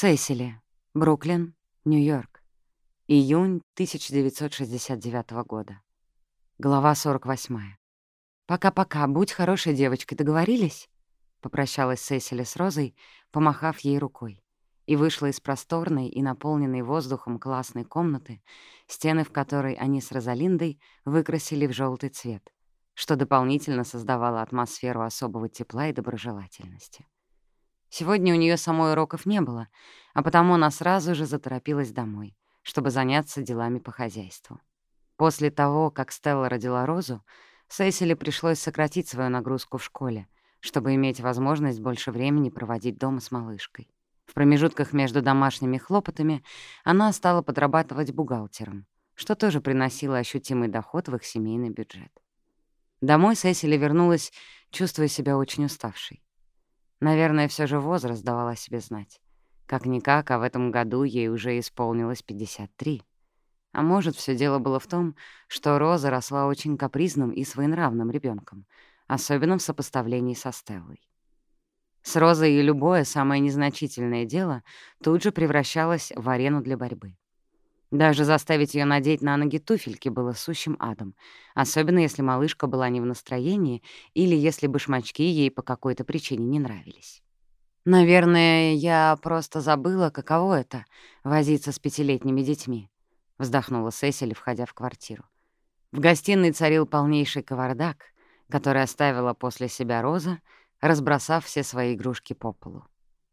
Сесили, Бруклин, Нью-Йорк. Июнь 1969 года. Глава 48. «Пока-пока, будь хорошей девочкой, договорились?» — попрощалась Сесили с Розой, помахав ей рукой, и вышла из просторной и наполненной воздухом классной комнаты, стены в которой они с Розалиндой выкрасили в желтый цвет, что дополнительно создавало атмосферу особого тепла и доброжелательности. Сегодня у нее самой уроков не было, а потому она сразу же заторопилась домой, чтобы заняться делами по хозяйству. После того, как Стелла родила Розу, Сесили пришлось сократить свою нагрузку в школе, чтобы иметь возможность больше времени проводить дома с малышкой. В промежутках между домашними хлопотами она стала подрабатывать бухгалтером, что тоже приносило ощутимый доход в их семейный бюджет. Домой Сесили вернулась, чувствуя себя очень уставшей. Наверное, все же возраст давал о себе знать. Как-никак, а в этом году ей уже исполнилось 53. А может, все дело было в том, что Роза росла очень капризным и своенравным ребенком, особенно в сопоставлении со Стеллой. С Розой и любое самое незначительное дело тут же превращалось в арену для борьбы. Даже заставить ее надеть на ноги туфельки было сущим адом, особенно если малышка была не в настроении или если башмачки ей по какой-то причине не нравились. «Наверное, я просто забыла, каково это — возиться с пятилетними детьми», — вздохнула Сесили, входя в квартиру. В гостиной царил полнейший кавардак, который оставила после себя Роза, разбросав все свои игрушки по полу.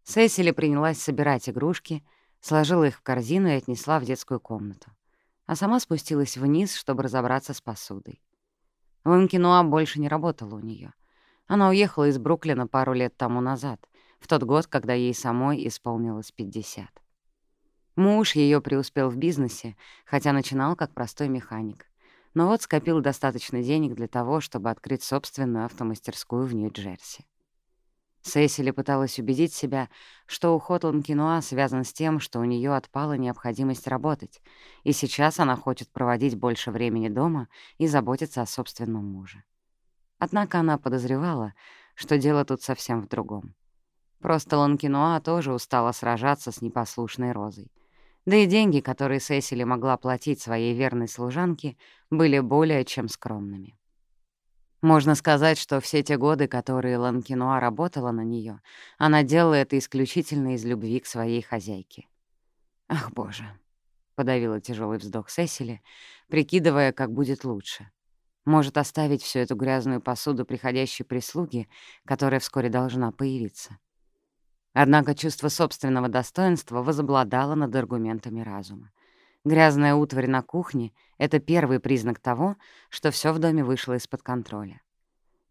Сесили принялась собирать игрушки — сложила их в корзину и отнесла в детскую комнату. А сама спустилась вниз, чтобы разобраться с посудой. Лунки больше не работала у нее. Она уехала из Бруклина пару лет тому назад, в тот год, когда ей самой исполнилось 50. Муж ее преуспел в бизнесе, хотя начинал как простой механик. Но вот скопил достаточно денег для того, чтобы открыть собственную автомастерскую в Нью-Джерси. Сесили пыталась убедить себя, что уход Ланкинуа связан с тем, что у нее отпала необходимость работать, и сейчас она хочет проводить больше времени дома и заботиться о собственном муже. Однако она подозревала, что дело тут совсем в другом. Просто Ланкинуа тоже устала сражаться с непослушной Розой. Да и деньги, которые Сесили могла платить своей верной служанке, были более чем скромными. Можно сказать, что все те годы, которые Ланкинуа работала на нее, она делала это исключительно из любви к своей хозяйке. «Ах, боже!» — подавила тяжелый вздох Сесили, прикидывая, как будет лучше. Может, оставить всю эту грязную посуду приходящей прислуги, которая вскоре должна появиться. Однако чувство собственного достоинства возобладало над аргументами разума. Грязная утварь на кухне — это первый признак того, что все в доме вышло из-под контроля.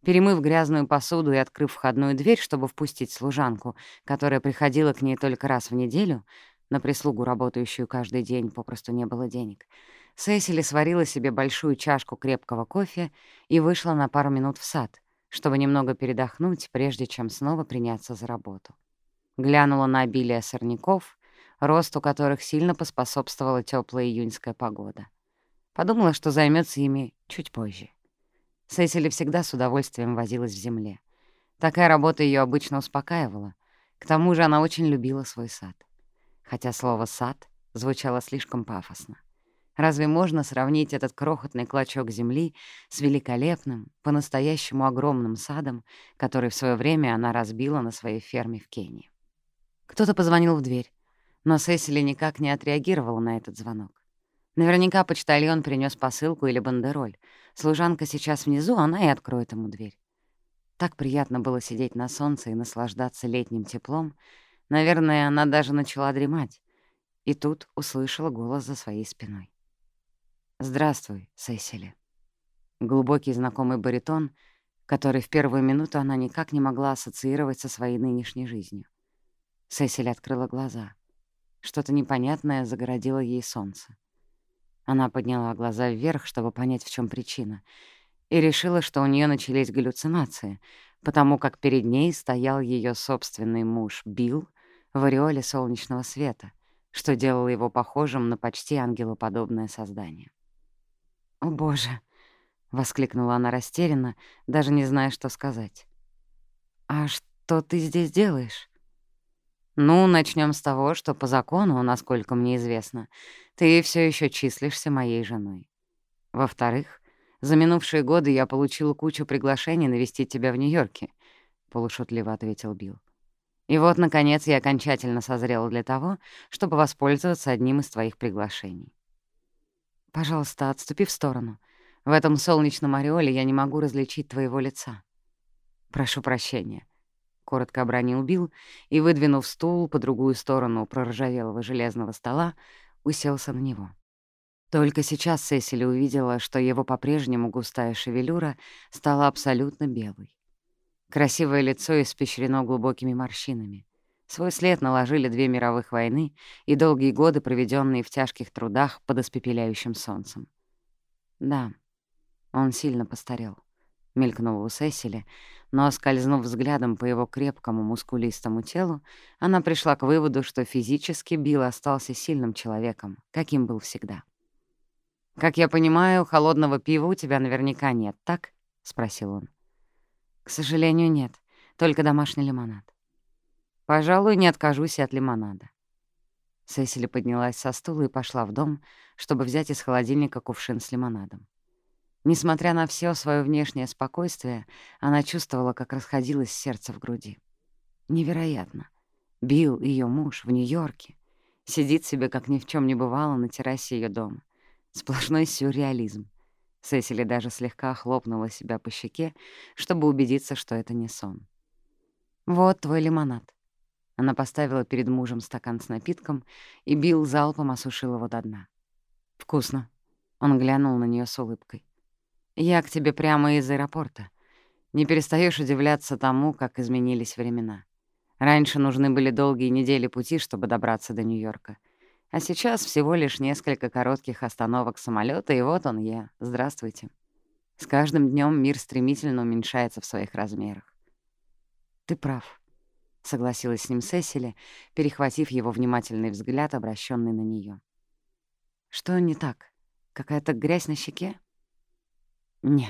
Перемыв грязную посуду и открыв входную дверь, чтобы впустить служанку, которая приходила к ней только раз в неделю, на прислугу, работающую каждый день, попросту не было денег, Сесили сварила себе большую чашку крепкого кофе и вышла на пару минут в сад, чтобы немного передохнуть, прежде чем снова приняться за работу. Глянула на обилие сорняков, росту которых сильно поспособствовала теплая июньская погода. Подумала, что займется ими чуть позже. Сесили всегда с удовольствием возилась в земле. Такая работа ее обычно успокаивала. К тому же она очень любила свой сад. Хотя слово «сад» звучало слишком пафосно. Разве можно сравнить этот крохотный клочок земли с великолепным, по-настоящему огромным садом, который в свое время она разбила на своей ферме в Кении? Кто-то позвонил в дверь. Но Сесили никак не отреагировала на этот звонок. Наверняка почтальон принес посылку или бандероль. Служанка сейчас внизу, она и откроет ему дверь. Так приятно было сидеть на солнце и наслаждаться летним теплом. Наверное, она даже начала дремать. И тут услышала голос за своей спиной. «Здравствуй, Сесили». Глубокий знакомый баритон, который в первую минуту она никак не могла ассоциировать со своей нынешней жизнью. Сесили открыла глаза — что-то непонятное загородило ей солнце. Она подняла глаза вверх, чтобы понять, в чем причина, и решила, что у нее начались галлюцинации, потому как перед ней стоял ее собственный муж Билл в ореоле солнечного света, что делало его похожим на почти ангелоподобное создание. «О, Боже!» — воскликнула она растерянно, даже не зная, что сказать. «А что ты здесь делаешь?» Ну, начнем с того, что по закону, насколько мне известно, ты все еще числишься моей женой. Во-вторых, за минувшие годы я получил кучу приглашений навестить тебя в Нью-Йорке, полушутливо ответил Билл. И вот, наконец, я окончательно созрел для того, чтобы воспользоваться одним из твоих приглашений. Пожалуйста, отступи в сторону. В этом солнечном ореоле я не могу различить твоего лица. Прошу прощения. Коротко обронил Билл и, выдвинув стул по другую сторону проржавелого железного стола, уселся на него. Только сейчас Сесили увидела, что его по-прежнему густая шевелюра стала абсолютно белой. Красивое лицо испещрено глубокими морщинами. Свой след наложили две мировых войны и долгие годы, проведенные в тяжких трудах под испепеляющим солнцем. Да, он сильно постарел, — мелькнула у Сесили, но, скользнув взглядом по его крепкому, мускулистому телу, она пришла к выводу, что физически Билл остался сильным человеком, каким был всегда. «Как я понимаю, холодного пива у тебя наверняка нет, так?» — спросил он. «К сожалению, нет. Только домашний лимонад». «Пожалуй, не откажусь и от лимонада». Сесили поднялась со стула и пошла в дом, чтобы взять из холодильника кувшин с лимонадом. Несмотря на все свое внешнее спокойствие, она чувствовала, как расходилось сердце в груди. Невероятно. Билл, ее муж, в Нью-Йорке. Сидит себе, как ни в чем не бывало, на террасе ее дома. Сплошной сюрреализм. Сесили даже слегка хлопнула себя по щеке, чтобы убедиться, что это не сон. «Вот твой лимонад». Она поставила перед мужем стакан с напитком, и Билл залпом осушил его до дна. «Вкусно». Он глянул на нее с улыбкой. «Я к тебе прямо из аэропорта. Не перестаешь удивляться тому, как изменились времена. Раньше нужны были долгие недели пути, чтобы добраться до Нью-Йорка. А сейчас всего лишь несколько коротких остановок самолета, и вот он я. Здравствуйте. С каждым днем мир стремительно уменьшается в своих размерах. «Ты прав», — согласилась с ним Сесили, перехватив его внимательный взгляд, обращенный на нее. «Что не так? Какая-то грязь на щеке?» «Нет. Я просто подумала, что ты почти совсем не изменилась с тех пор, как я видел тебя в последний раз. Не то что я». Билл подавил тяжелый вздох. Я за минувшие годы успел превратиться в старика. Но ведь и прошло целых 23 года. Неужели? Подумай только, как летит время. Мне скоро 70, Сесили. А мне уже 53, Билл. Ну, по твоему виду тебе этих лет ни за что не дашь. Повисла долгая пауза. Они оба уставились отрешенными взглядами на крохотный садик, видно, просто не зная, что сказать еще. «И все же, Билл, зачем ты здесь?» — решилась наконец заговорить Сесили. «Приехал, хладнокровно переступил порог моего дома,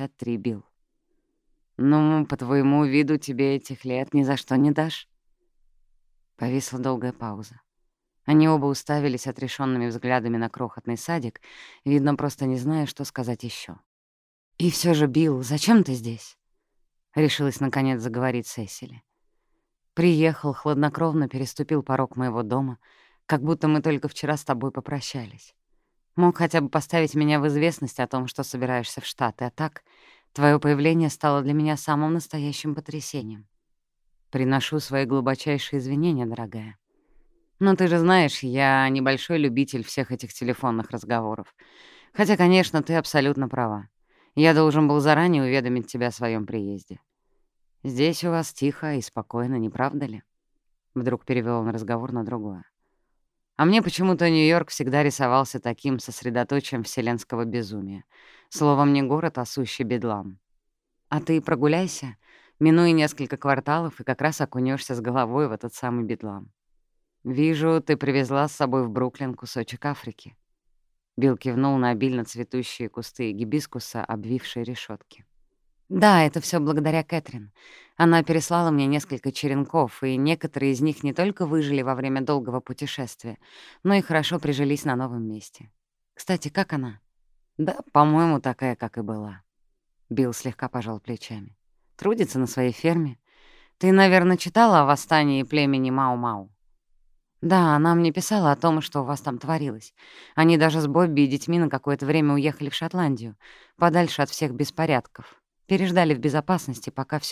как будто мы только вчера с тобой попрощались. Мог хотя бы поставить меня в известность о том, что собираешься в Штаты, а так твое появление стало для меня самым настоящим потрясением. Приношу свои глубочайшие извинения, дорогая. Но ты же знаешь, я небольшой любитель всех этих телефонных разговоров. Хотя, конечно, ты абсолютно права. Я должен был заранее уведомить тебя о своем приезде. Здесь у вас тихо и спокойно, не правда ли?» Вдруг перевел он разговор на другое. А мне почему-то Нью-Йорк всегда рисовался таким сосредоточием вселенского безумия. Словом, не город, а сущий бедлам. А ты прогуляйся, минуя несколько кварталов, и как раз окунешься с головой в этот самый бедлам. Вижу, ты привезла с собой в Бруклин кусочек Африки. Билл кивнул на обильно цветущие кусты гибискуса, обвившие решетки. «Да, это все благодаря Кэтрин. Она переслала мне несколько черенков, и некоторые из них не только выжили во время долгого путешествия, но и хорошо прижились на новом месте. Кстати, как она?» «Да, по-моему, такая, как и была». Билл слегка пожал плечами. «Трудится на своей ферме. Ты, наверное, читала о восстании племени Мау-Мау?» «Да, она мне писала о том, что у вас там творилось. Они даже с Бобби и детьми на какое-то время уехали в Шотландию, подальше от всех беспорядков. Переждали в безопасности, пока все не успокоится. Меня не одни. Тысячи и тысячи белых колонистов последовали их примеру. Все опасались худшего. Хотя, насколько мне известно, многочисленные публикации в газетах о жестоких актах насилия и расправах над белыми, чинимых их бывшими работниками из местных, все это сильно преувеличено. В общей сложности за всю заварушку погибло чуть более 30 белых, и было сожжено всего лишь несколько фермерских хозяйств. К великому сожалению, самая кровавая резня началась у аборигенов между собой, когда сцепились уже отдельные кланы племени Кикую. Можно только догадываться, сколько было убито их людей с обеих сторон, когда в борьбе за власть брат пошел на брата. И, как всегда, наше правительство и пальцем не пошевелило, чтобы помочь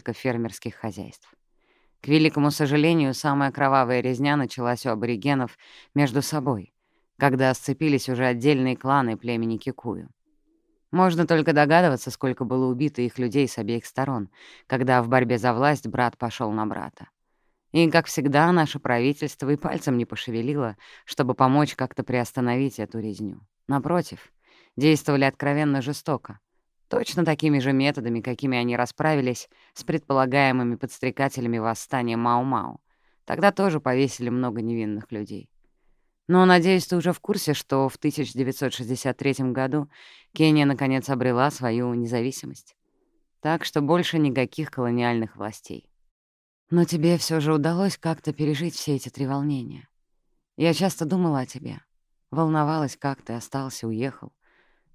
как-то приостановить эту резню. Напротив, действовали откровенно жестоко. Точно такими же методами, какими они расправились с предполагаемыми подстрекателями восстания Мау-Мау. Тогда тоже повесили много невинных людей. Но, надеюсь, ты уже в курсе, что в 1963 году Кения наконец обрела свою независимость. Так что больше никаких колониальных властей. Но тебе все же удалось как-то пережить все эти три волнения. Я часто думала о тебе. Волновалась, как ты остался, уехал. Даже пару раз писала тебе на адрес клуба Мутаига, но ответа от тебя, как всегда, не дождалась. Честно говоря, я даже не знала, жив ты или тоже погиб. Прости меня, Сесили. Но ты же понимаешь, никаких посланий от тебя я, естественно, не получал. Что и неудивительно. Ты и представить себе не можешь, какой у нас тогда творился хаос. Но, конечно, сейчас, оглядываясь в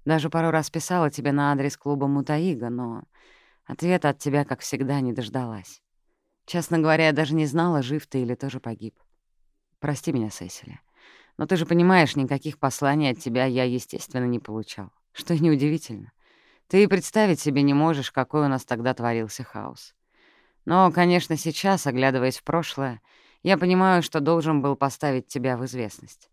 прошлое, я понимаю, что должен был поставить тебя в известность. По крайней мере, хотя бы сообщить, что все мы живы и здоровы. И Квинет, и даже Вульфи на тот момент. А когда Вульфи... Когда он умер? И как? Воспоминания о своем верном друге и неизменном спутнике, которого она так вероломно бросила, немедленно пробудили в ее душе чувство вины и раскаяния. Он умер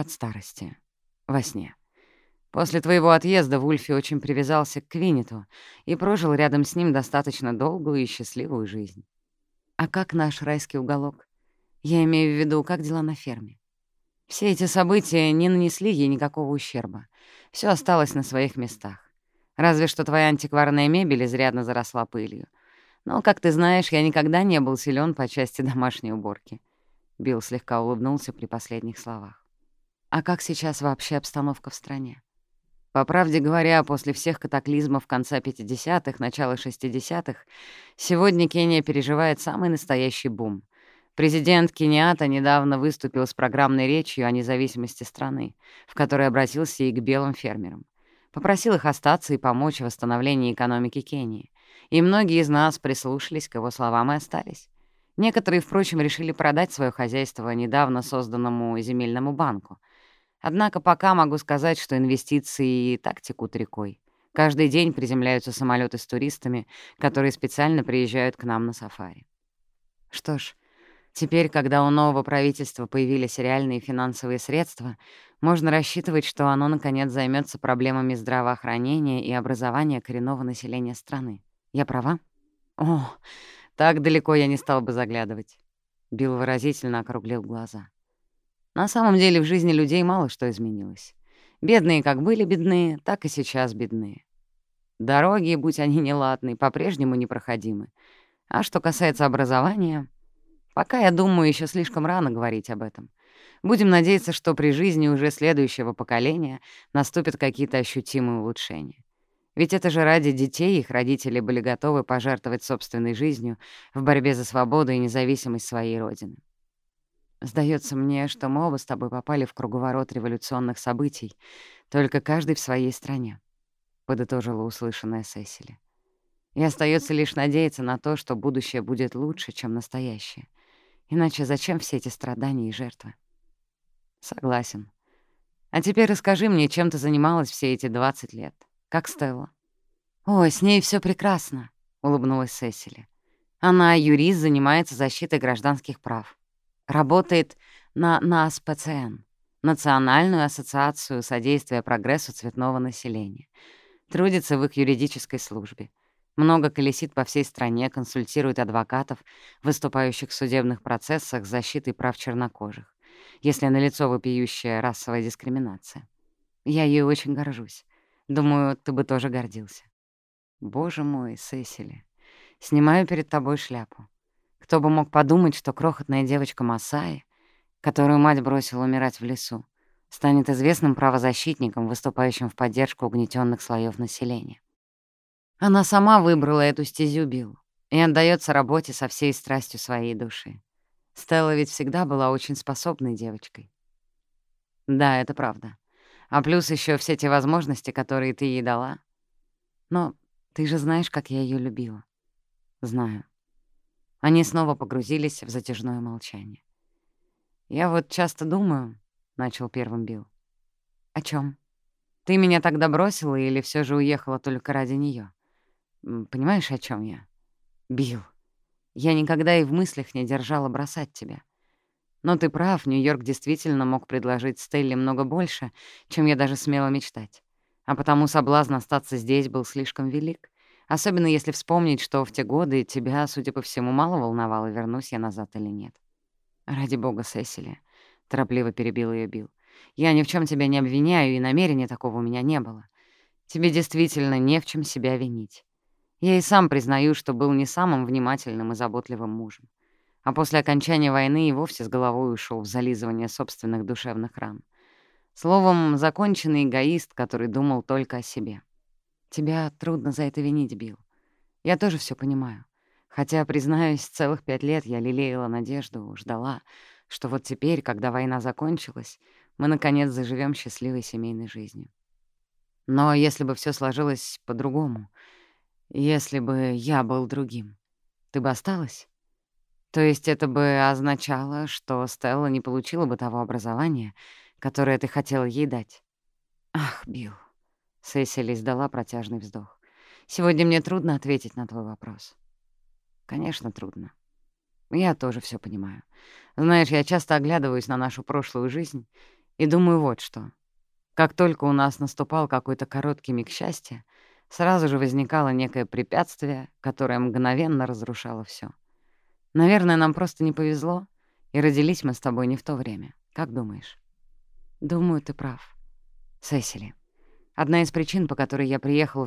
от старости. Во сне. После твоего отъезда Вульфи очень привязался к Квинету и прожил рядом с ним достаточно долгую и счастливую жизнь. А как наш райский уголок? Я имею в виду, как дела на ферме? Все эти события не нанесли ей никакого ущерба. Все осталось на своих местах. Разве что твоя антикварная мебель изрядно заросла пылью. Но, как ты знаешь, я никогда не был силен по части домашней уборки. Билл слегка улыбнулся при последних словах. А как сейчас вообще обстановка в стране? По правде говоря, после всех катаклизмов конца 50-х, начала 60-х, сегодня Кения переживает самый настоящий бум. Президент Кениата недавно выступил с программной речью о независимости страны, в которой обратился и к белым фермерам. Попросил их остаться и помочь в восстановлении экономики Кении. И многие из нас прислушались к его словам и остались. Некоторые, впрочем, решили продать свое хозяйство недавно созданному земельному банку. Однако пока могу сказать, что инвестиции и так текут рекой. Каждый день приземляются самолеты с туристами, которые специально приезжают к нам на сафари. Что ж, Теперь, когда у нового правительства появились реальные финансовые средства, можно рассчитывать, что оно, наконец, займется проблемами здравоохранения и образования коренного населения страны. Я права? О, так далеко я не стал бы заглядывать. Билл выразительно округлил глаза. На самом деле в жизни людей мало что изменилось. Бедные как были бедные, так и сейчас бедные. Дороги, будь они неладны, по-прежнему непроходимы. А что касается образования, Пока, я думаю, еще слишком рано говорить об этом. Будем надеяться, что при жизни уже следующего поколения наступят какие-то ощутимые улучшения. Ведь это же ради детей их родители были готовы пожертвовать собственной жизнью в борьбе за свободу и независимость своей родины. Сдается мне, что мы оба с тобой попали в круговорот революционных событий, только каждый в своей стране, — подытожила услышанная Сесили. И остается лишь надеяться на то, что будущее будет лучше, чем настоящее. Иначе зачем все эти страдания и жертвы? Согласен. А теперь расскажи мне, чем ты занималась все эти 20 лет. Как Стелла? Ой, с ней все прекрасно, улыбнулась Сесили. Она юрист, занимается защитой гражданских прав. Работает на НАСПЦН, Национальную ассоциацию содействия прогрессу цветного населения. Трудится в их юридической службе. Много колесит по всей стране, консультирует адвокатов, выступающих в судебных процессах с защитой прав чернокожих, если налицо вопиющая расовая дискриминация. Я ей очень горжусь. Думаю, ты бы тоже гордился. Боже мой, Сесили, снимаю перед тобой шляпу. Кто бы мог подумать, что крохотная девочка Масаи, которую мать бросила умирать в лесу, станет известным правозащитником, выступающим в поддержку угнетенных слоев населения. Она сама выбрала эту стезю Билл и отдаётся работе со всей страстью своей души. Стелла ведь всегда была очень способной девочкой. Да, это правда. А плюс еще все те возможности, которые ты ей дала. Но ты же знаешь, как я ее любила. Знаю. Они снова погрузились в затяжное молчание. «Я вот часто думаю», — начал первым Билл. «О чем? Ты меня тогда бросила или все же уехала только ради нее? Понимаешь, о чем я? Билл, я никогда и в мыслях не держала бросать тебя. Но ты прав, Нью-Йорк действительно мог предложить Стелле много больше, чем я даже смела мечтать. А потому соблазн остаться здесь был слишком велик. Особенно если вспомнить, что в те годы тебя, судя по всему, мало волновало, вернусь я назад или нет. «Ради бога, Сесили», — торопливо перебил ее Билл. «Я ни в чем тебя не обвиняю, и намерения такого у меня не было. Тебе действительно не в чем себя винить. Я и сам признаю, что был не самым внимательным и заботливым мужем. А после окончания войны и вовсе с головой ушел в зализывание собственных душевных ран. Словом, законченный эгоист, который думал только о себе. Тебя трудно за это винить, Билл. Я тоже все понимаю. Хотя, признаюсь, целых пять лет я лелеяла надежду, ждала, что вот теперь, особенно если вспомнить, что в те годы тебя, судя по всему, мало волновало, вернусь я назад или нет. «Ради бога, Сесили», — торопливо перебил ее Билл. «Я ни в чем тебя не обвиняю, и намерения такого у меня не было. Тебе действительно не в чем себя винить. Я и сам признаю, что был не самым внимательным и заботливым мужем. А после окончания войны и вовсе с головой ушел в зализывание собственных душевных ран. Словом, законченный эгоист, который думал только о себе. по которой я приехал в Нью-Йорк, чтобы увидеться с тобой, состоит в том, что, по моему разумению, пришло время окончательно похоронить топор войны в наших отношениях. Хочу, чтобы ты знала, я не держу на тебя никакого зла. И никогда не держал. А то, что ты меня бросила и уехала, так бог мой. Я ведь и сам большую часть нашей семейной жизни провел вдали от райского уголка. Всякий раз забегал из дома, оставляя за собой только клубы пыли. Ты оставался сам собой, Билл, и я знала, на что шла, когда выходила за тебя замуж. Сесили, разве можно себе представить, что мы с тобой все еще супружеская пара? Билл издал негромкий смешок. Но если мы с тобой по-прежнему муж и жена, то это означает, что за все прошедшие годы у тебя ни разу не возникло желания попытаться устроить свою семейную жизнь заново, с кем-то еще, что, конечно, сразу же отсылает нас к двоеженству. «Нет, подобных желаний у меня никогда не возникало», — улыбнулась в ответ Сесили. «Но наверняка были же какие-то увлечения, приятели, в смысле приятные джентльмены, с которыми было интересно проводить время. Господь с тобой, Билл. Какие джентльмены? Я была слишком занята воспитанием Стеллы, плюс еще работа в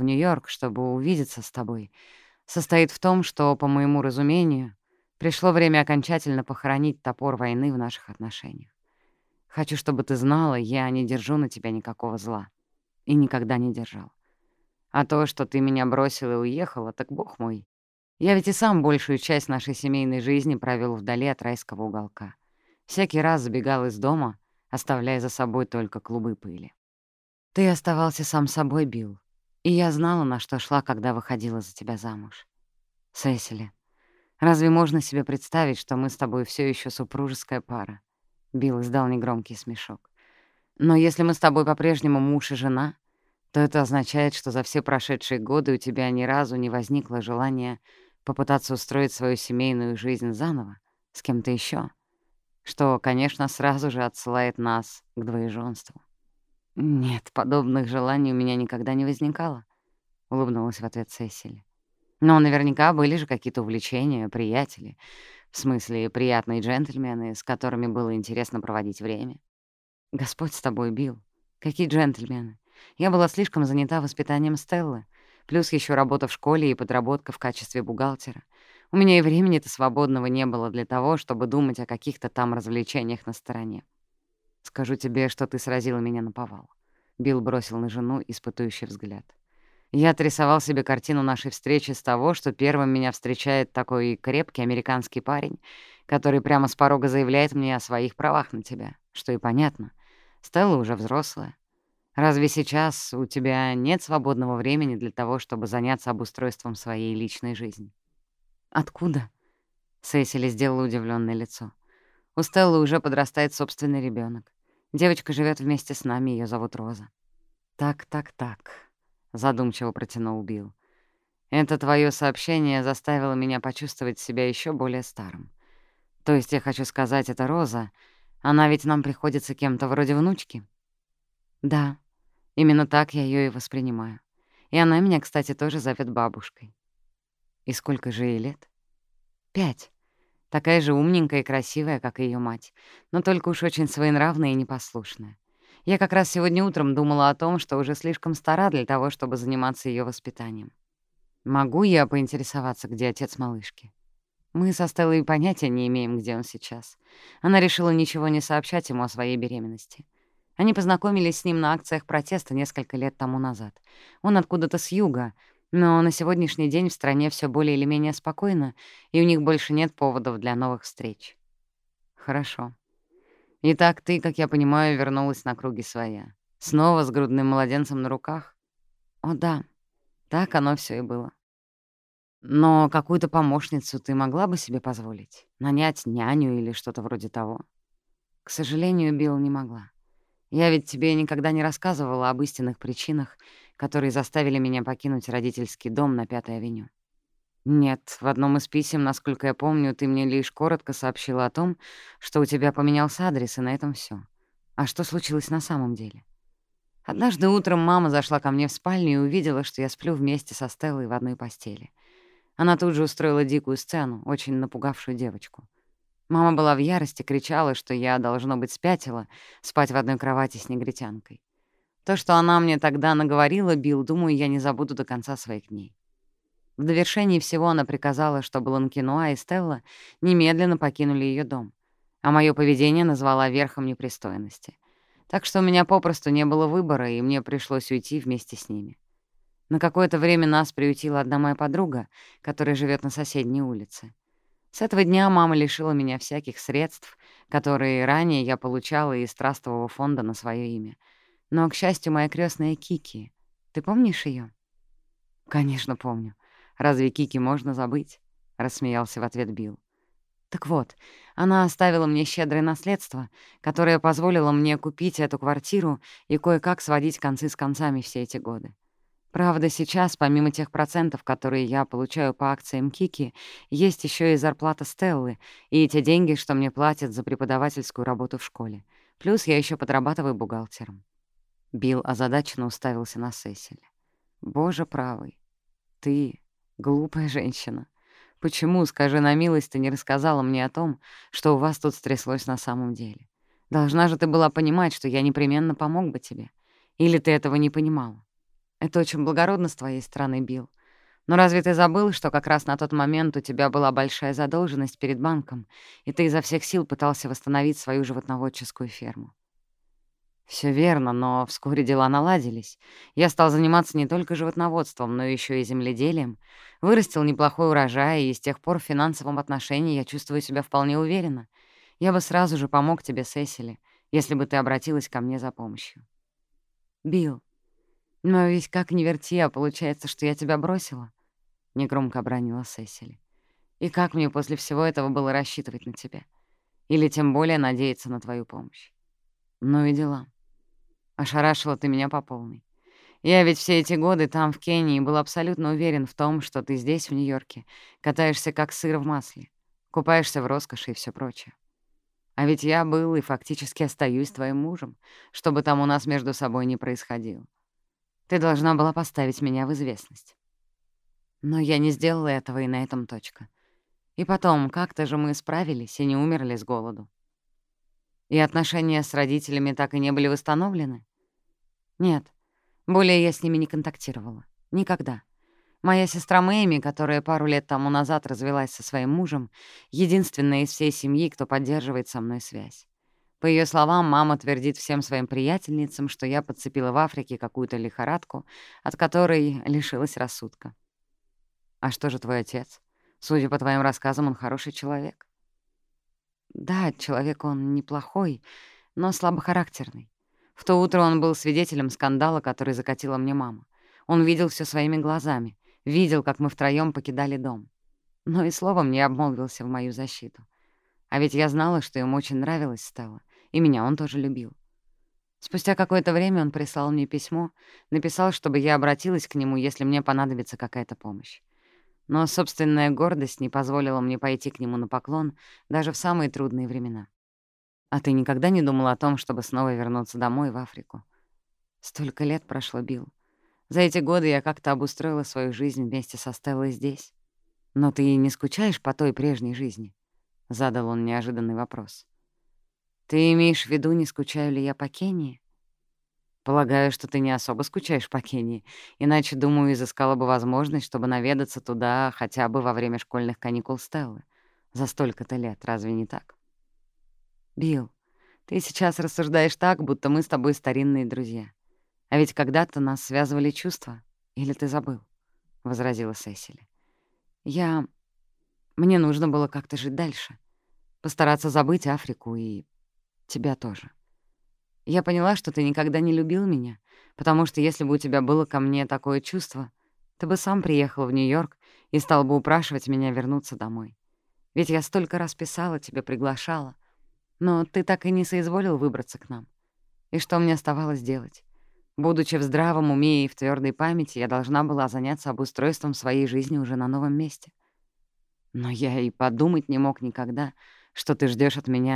школе и подработка в качестве бухгалтера. У меня и времени-то свободного не было для того, чтобы думать о каких-то там развлечениях на стороне. Скажу тебе, что ты сразила меня на повал. Билл бросил на жену испытующий взгляд. Я отрисовал себе картину нашей встречи с того, что первым меня встречает такой крепкий американский парень, который прямо с порога заявляет мне о своих правах на тебя, что и понятно. Стелла уже взрослая. Разве сейчас у тебя нет свободного времени для того, чтобы заняться обустройством своей личной жизни? Откуда? Сесили сделала удивленное лицо. У Стеллы уже подрастает собственный ребенок. Девочка живет вместе с нами, ее зовут Роза. «Так, так, так», — задумчиво протянул Билл. «Это твое сообщение заставило меня почувствовать себя еще более старым. То есть я хочу сказать, это Роза. Она ведь нам приходится кем-то вроде внучки». «Да, именно так я ее и воспринимаю. И она меня, кстати, тоже зовет бабушкой». «И сколько же ей лет?» «Пять. Такая же умненькая и красивая, как и её мать, но только уж очень своенравная и непослушная. Я как раз сегодня утром думала о том, что уже слишком стара для того, чтобы заниматься её воспитанием. Могу я поинтересоваться, где отец малышки? Мы со Стеллой понятия не имеем, где он сейчас. Она решила ничего не сообщать ему о своей беременности. Они познакомились с ним на акциях протеста несколько лет тому назад. Он откуда-то с юга, но на сегодняшний день в стране все более или менее спокойно, и у них больше нет поводов для новых встреч. Хорошо. Итак, ты, как я понимаю, вернулась на круги своя. Снова с грудным младенцем на руках? О, да. Так оно все и было. Но какую-то помощницу ты могла бы себе позволить? Нанять няню или что-то вроде того? К сожалению, Билл не могла. Я ведь тебе никогда не рассказывала об истинных причинах, которые заставили меня покинуть родительский дом на Пятой авеню. Нет, в одном из писем, насколько я помню, ты мне лишь коротко сообщила о том, что у тебя поменялся адрес, и на этом все. А что случилось на самом деле? Однажды утром мама зашла ко мне в спальню и увидела, что я сплю вместе со Стеллой в одной постели. Она тут же устроила дикую сцену, очень напугавшую девочку. Мама была в ярости, кричала, что я, должно быть, спятила, спать в одной кровати с негритянкой. То, что она мне тогда наговорила, Билл, думаю, я не забуду до конца своих дней. В довершении всего она приказала, чтобы Ланкинуа и Стелла немедленно покинули ее дом, а мое поведение назвала верхом непристойности. Так что у меня попросту не было выбора, и мне пришлось уйти вместе с ними. На какое-то время нас приютила одна моя подруга, которая живет на соседней улице. С этого дня мама лишила меня всяких средств, которые ранее я получала из трастового фонда на свое имя. Но, к счастью, моя крестная Кики. Ты помнишь ее? Конечно, помню. Разве Кики можно забыть? рассмеялся в ответ Билл. Так вот, она оставила мне щедрое наследство, которое позволило мне купить эту квартиру и кое-как сводить концы с концами все эти годы. Правда, сейчас, помимо тех процентов, которые я получаю по акциям Кики, есть еще и зарплата Стеллы и те деньги, что мне платят за преподавательскую работу в школе. Плюс я еще подрабатываю бухгалтером. Билл озадаченно уставился на Сесиль. «Боже правый, ты глупая женщина. Почему, скажи на милость, ты не рассказала мне о том, что у вас тут стряслось на самом деле? Должна же ты была понимать, что я непременно помог бы тебе. Или ты этого не понимала?» Это очень благородно с твоей стороны, Билл. Но разве ты забыл, что как раз на тот момент у тебя была большая задолженность перед банком, и ты изо всех сил пытался восстановить свою животноводческую ферму? Все верно, но вскоре дела наладились. Я стал заниматься не только животноводством, но еще и земледелием. Вырастил неплохой урожай, и с тех пор в финансовом отношении я чувствую себя вполне уверенно. Я бы сразу же помог тебе, Сесили, если бы ты обратилась ко мне за помощью. Билл, «Но ведь как ни верти, а получается, что я тебя бросила?» — негромко обронила Сесили. «И как мне после всего этого было рассчитывать на тебя? Или тем более надеяться на твою помощь? Ну и дела. Ошарашила ты меня по полной. Я ведь все эти годы там, в Кении, был абсолютно уверен в том, что ты здесь, в Нью-Йорке, катаешься как сыр в масле, купаешься в роскоши и все прочее. А ведь я был и фактически остаюсь твоим мужем, чтобы там у нас между собой не происходило. Ты должна была поставить меня в известность. Но я не сделала этого, и на этом точка. И потом, как-то же мы справились и не умерли с голоду. И отношения с родителями так и не были восстановлены? Нет, более я с ними не контактировала. Никогда. Моя сестра Мэйми, которая пару лет тому назад развелась со своим мужем, единственная из всей семьи, кто поддерживает со мной связь. По ее словам, мама твердит всем своим приятельницам, что я подцепила в Африке какую-то лихорадку, от которой лишилась рассудка. «А что же твой отец? Судя по твоим рассказам, он хороший человек». «Да, человек он неплохой, но слабохарактерный. В то утро он был свидетелем скандала, который закатила мне мама. Он видел все своими глазами, видел, как мы втроем покидали дом. Но и словом не обмолвился в мою защиту. А ведь я знала, что ему очень нравилась Стелла, и меня он тоже любил. Спустя какое-то время он прислал мне письмо, написал, чтобы я обратилась к нему, если мне понадобится какая-то помощь. Но собственная гордость не позволила мне пойти к нему на поклон даже в самые трудные времена. А ты никогда не думал о том, чтобы снова вернуться домой в Африку? Столько лет прошло, Билл. За эти годы я как-то обустроила свою жизнь вместе со Стеллой здесь. Но ты не скучаешь по той прежней жизни? Задал он неожиданный вопрос. «Ты имеешь в виду, не скучаю ли я по Кении?» «Полагаю, что ты не особо скучаешь по Кении, иначе, думаю, изыскала бы возможность, чтобы наведаться туда хотя бы во время школьных каникул Стеллы. За столько-то лет, разве не так?» «Билл, ты сейчас рассуждаешь так, будто мы с тобой старинные друзья. А ведь когда-то нас связывали чувства. Или ты забыл?» — возразила Сесили. «Я... Мне нужно было как-то жить дальше. Постараться забыть Африку и тебя тоже. Я поняла, что ты никогда не любил меня, потому что если бы у тебя было ко мне такое чувство, ты бы сам приехал в Нью-Йорк и стал бы упрашивать меня вернуться домой. Ведь я столько раз писала тебе, приглашала, но ты так и не соизволил выбраться к нам. И что мне оставалось делать? Будучи в здравом уме и в твердой памяти, я должна была заняться обустройством своей жизни уже на новом месте. Но я и подумать не мог никогда, что ты ждешь от меня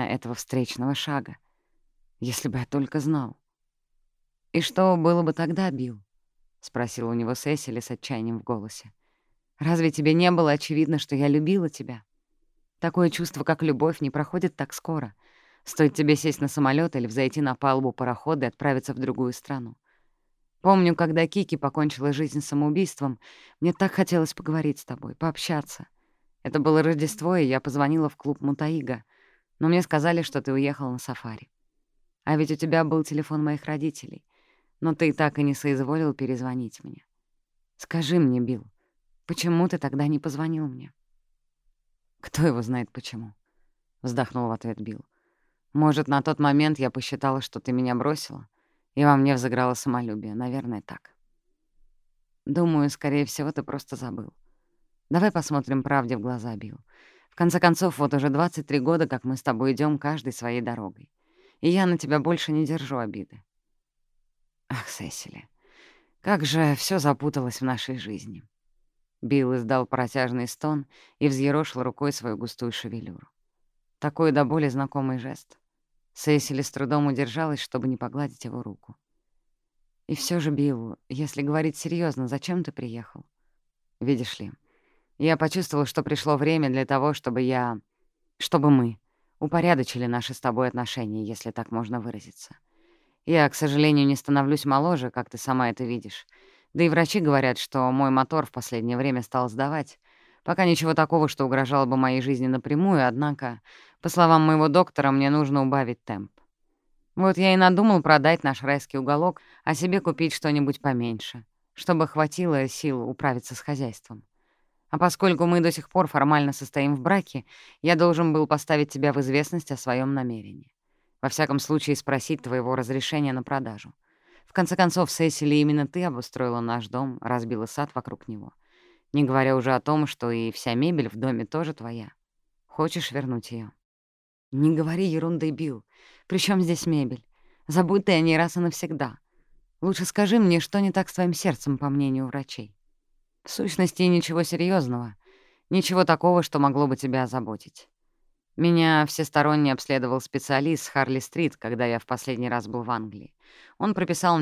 этого встречного шага. Если бы я только знал. «И что было бы тогда, Билл?» — спросила у него Сесили с отчаянием в голосе. «Разве тебе не было очевидно, что я любила тебя? Такое чувство, как любовь, не проходит так скоро. Стоит тебе сесть на самолет или взойти на палубу парохода и отправиться в другую страну. Помню, когда Кики покончила жизнь самоубийством, мне так хотелось поговорить с тобой, пообщаться. Это было Рождество, и я позвонила в клуб Мутаига, но мне сказали, что ты уехал на сафари. А ведь у тебя был телефон моих родителей, но ты так и не соизволил перезвонить мне. Скажи мне, Билл, почему ты тогда не позвонил мне? Кто его знает почему? Вздохнул в ответ Билл. Может, на тот момент я посчитала, что ты меня бросила, и во мне взыграло самолюбие. Наверное, так. Думаю, скорее всего, ты просто забыл. Давай посмотрим правде в глаза, Билл. В конце концов, вот уже 23 года, как мы с тобой идем каждой своей дорогой. И я на тебя больше не держу обиды. Ах, Сесили, как же все запуталось в нашей жизни. Билл издал протяжный стон и взъерошил рукой свою густую шевелюру. Такой до боли знакомый жест. Сесили с трудом удержалась, чтобы не погладить его руку. И все же, Билл, если говорить серьезно, зачем ты приехал? Видишь ли, я почувствовал, что пришло время для того, чтобы я... чтобы мы упорядочили наши с тобой отношения, если так можно выразиться. Я, к сожалению, не становлюсь моложе, как ты сама это видишь. Да и врачи говорят, что мой мотор в последнее время стал сдавать. Пока ничего такого, что угрожало бы моей жизни напрямую, однако, по словам моего доктора, мне нужно убавить темп. Вот я и надумал продать наш райский уголок, а себе купить что-нибудь поменьше, чтобы хватило сил управиться с хозяйством. А поскольку мы до сих пор формально состоим в браке, я должен был поставить тебя в известность о своем намерении. Во всяком случае, спросить твоего разрешения на продажу. В конце концов, Сесили, именно ты обустроила наш дом, разбила сад вокруг него. Не говоря уже о том, что и вся мебель в доме тоже твоя. Хочешь вернуть ее? Не говори ерунды, Билл. Причем здесь мебель? Забудь ты о ней раз и навсегда. Лучше скажи мне, что не так с твоим сердцем, по мнению врачей. В сущности, ничего серьезного, ничего такого, что могло бы тебя озаботить. Меня всесторонне обследовал специалист с Харли-стрит, когда я в последний раз был в Англии. Он прописал мне